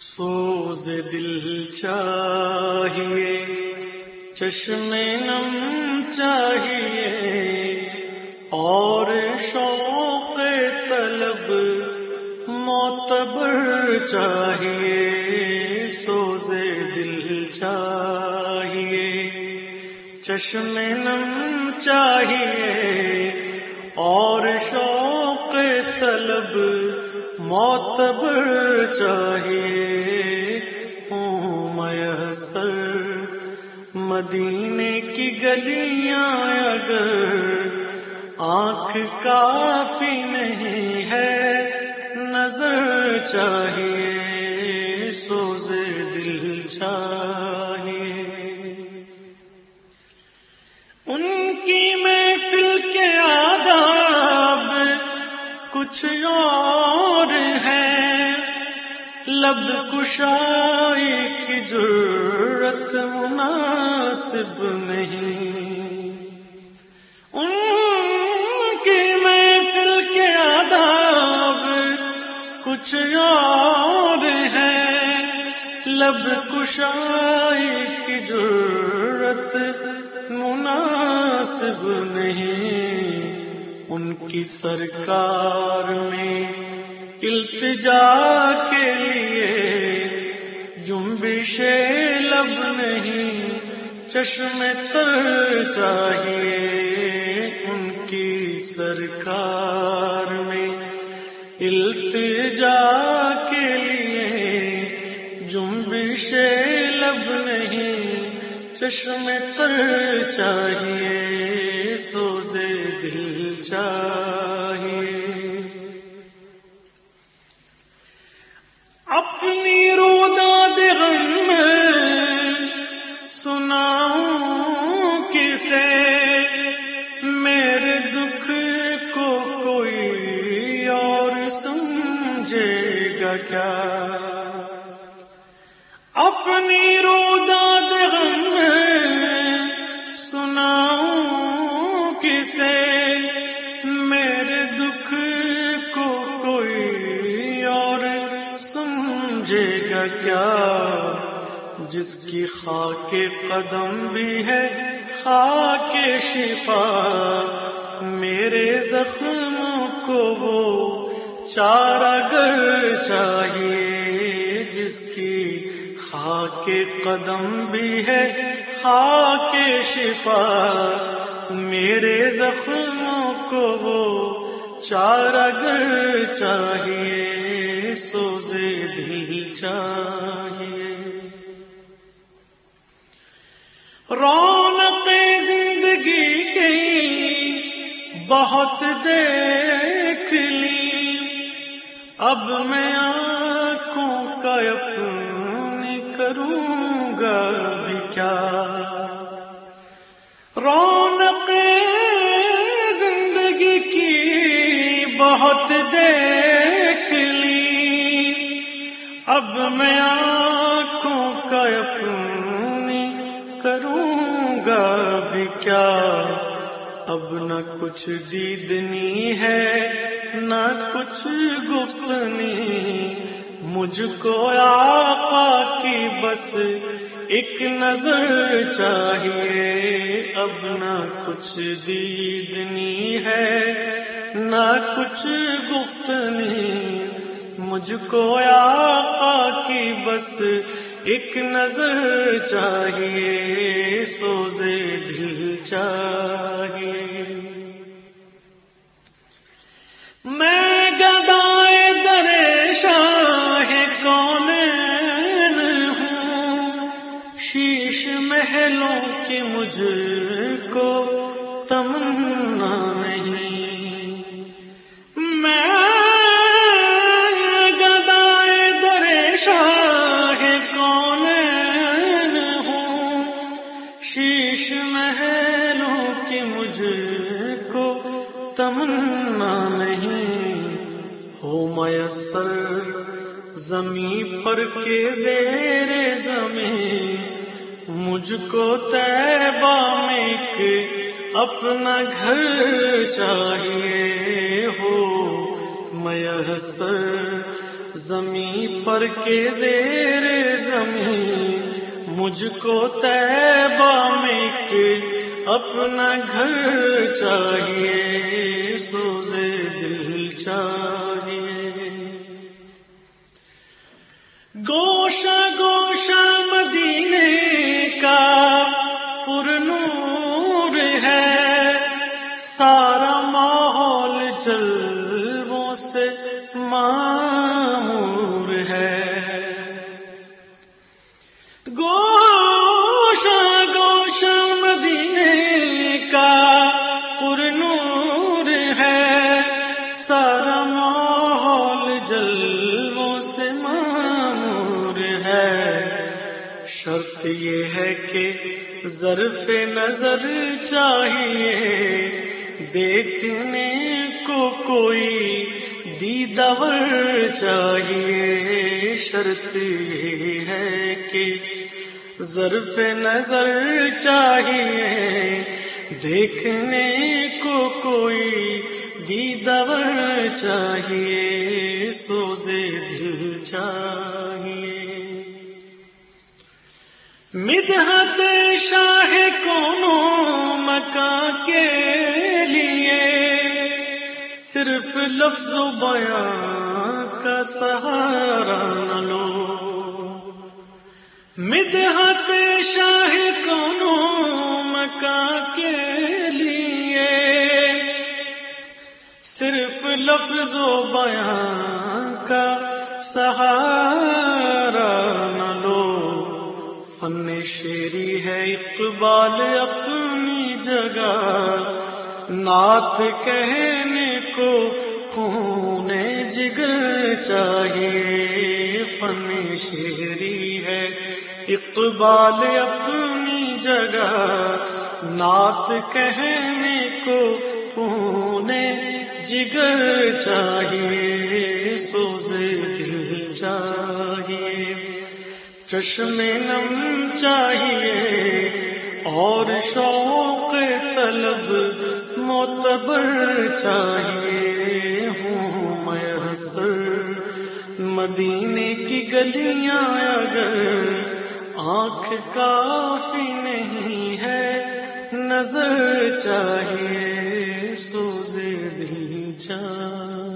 سوز دل چاہیے، چشم نم چاہیے، اور شوق طلب معتبر چاہیے۔ سوز دل چاہیے، چشم نم چاہیے، اور شوق طلب معتبر چاہیے ہوں میسر مدینے کی گلیاں اگر آنکھ کافی نہیں ہے، نظر چاہیے سوز دل چاہیے ان کی محفل کے آداب کچھ اور لب کشائی کی ضرورت مناسب نہیں۔ ان کی محفل کے آداب کچھ اور ہے لب کشائی کی ضرورت مناسب نہیں۔ ان کی سرکار میں التجا کے جنبش لب نہیں، چشم تر چاہیے ان کی سرکار میں۔ التجا کے لیے جنبش لب نہیں، چشم تر چاہیے، سوزے دل چاہیے گا کیا؟ اپنی روداد غم سناؤں کسے؟ میرے دکھ کو کوئی اور سمجھے گا کیا؟ جس کی خاک قدم بھی ہے، خاک شفا، میرے زخموں کو وہ چارہ گر چاہیے، جس کی خاک قدم بھی ہے، خاک شفا۔ میرے زخموں کو وہ چارہ گر چاہیے، سوزے دل چاہیے۔ رونق زندگی کی بہت دیکھ لی۔ اب میں آنکھوں کا اپنی کروں گا بھی کیا؟ رونق زندگی کی بہت دیکھ لی۔ اب میں آنکھوں کا اپنی کروں گا بھی کیا؟ اب نہ کچھ دیدنی ہے، نہ کچھ گفتنی۔ مجھ کو آقا کی بس ایک نظر چاہیے۔ اب نہ کچھ دیدنی ہے، نہ کچھ گفتنی۔ مجھ کو آقا کی بس ایک نظر چاہیے۔ سوزے دل چاہیے۔ مجھ کو تمنا نہیں۔ میں گدائے در شاہ کون ہوں؟ شیش محلوں کی مجھ کو تمنا نہیں۔ ہو میسر زمین پر کے زیر زمین مجھ کو تیبہ میں ایک اپنا گھر چاہیے ہو۔ میسر زمین پر کے زیر زمین مجھ کو تیبہ میں اپنا گھر چاہیے۔ سوزے دل چاہیے۔ گوشہ گوشہ مدینے سارا ماحول جلووں سے معمور ہے۔ گوشہ گوشہ مدینے کا پر نور ہے۔ سارا ماحول جلووں سے معمور ہے۔ شرط یہ ہے کہ ظرف نظر چاہیے۔ دیکھنے کو کوئی دیدور چاہیے، شرط یہ ہے کہ ظرف نظر چاہیے۔ دیکھنے کو کوئی دیدور چاہیے، سوزے دل چاہیے۔ مدحت شاہ کونوں مکان کے لفظ و بیان کا سہارا نہ لو۔ مدحت شاہ کونوں مکان کے لیے۔ صرف لفظ و بیان کا سہارا نہ لو۔ فن شیری ہے اقبال اپنی جگہ۔ نعت کہنے کو خون جگر چاہیے فن شیری ہے۔ اقبال اپنی جگہ، نعت کہنے کو خون جگر چاہیے، سوز دل چاہیے۔ چشم نم چاہیے اور شوق طلب معتبر چاہیے۔ میں مدینے کی گلیاں اگر آنکھ کافی نہیں ہے نظر چاہیے سوزے دل چاہیے